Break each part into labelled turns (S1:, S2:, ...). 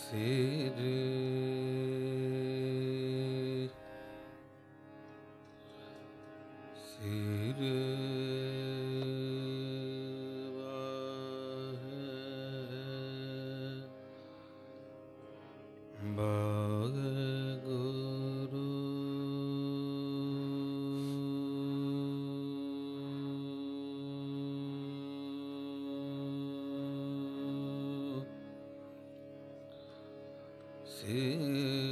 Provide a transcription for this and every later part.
S1: Sire Sire See.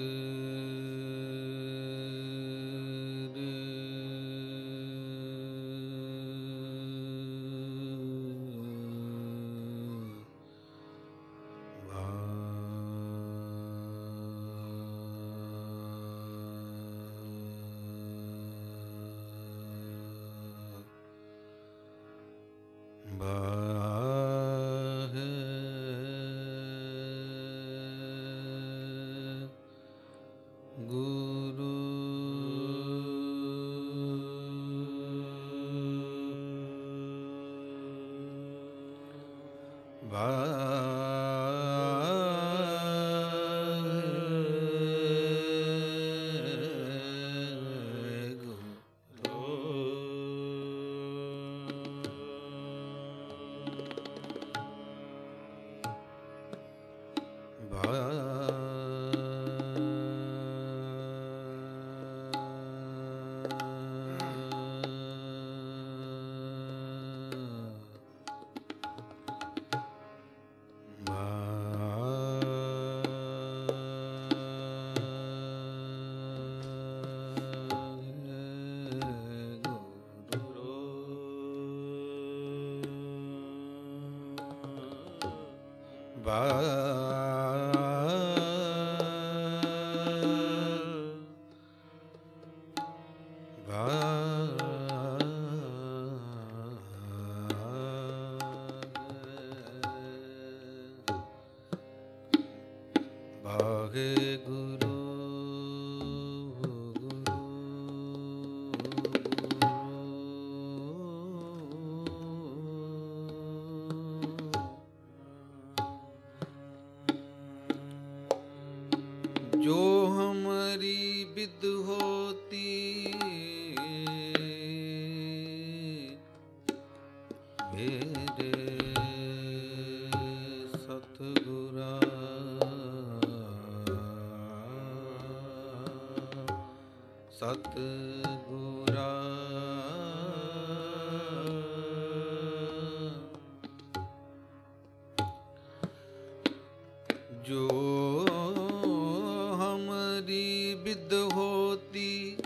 S1: ਬਾ जो हमारी विद होती ਸਤ ਹਮਰੀ ਬਿਦ ਹੋਤੀ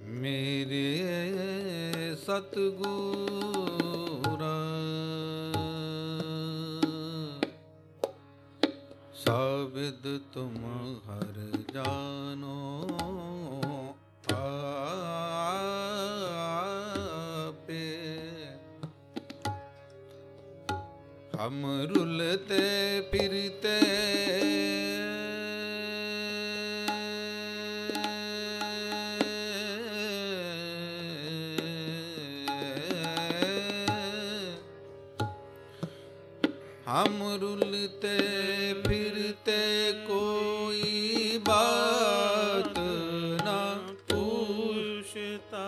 S1: ਮੇਰੇ ਸਤ ਗੁਰਾ ਸਾਬਿਦ ਤੁਮ ਅਮਰੁਲ ਤੇ ਫਿਰਤੇ ਹਮਰੁਲ ਤੇ ਫਿਰਤੇ ਕੋਈ ਬਾਤ ਨਾ ਪੁੱਛਤਾ।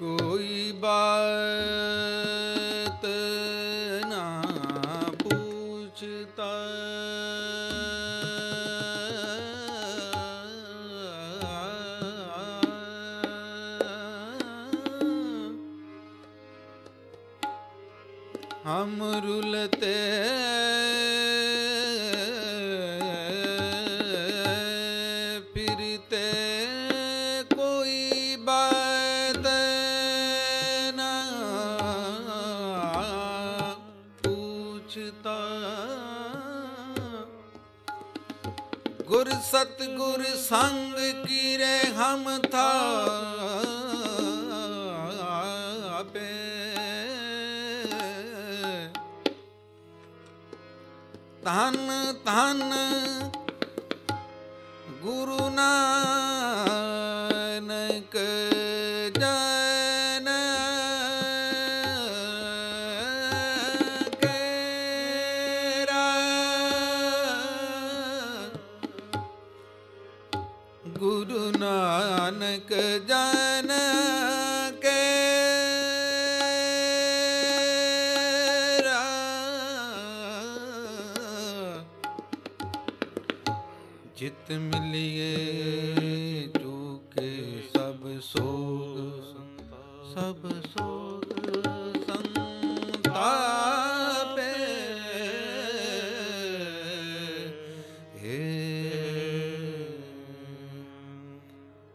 S1: ਕੋਈ ਬਾ हम रुलते फिरते कोई बात ना पूछता गुर सतगुर संग की रे हम था ਧਨ ਗੁਰੂ ਨਾਨਕ ਜਨ ਕੇਰਾ ਗੁਰੂ ਨਾਨਕ ਜਨ ਚਿਤ ਮਿਲਿਏ ਤੂ ਕੇ ਸਭ ਸੋਗ ਸਭ ਸੋਗ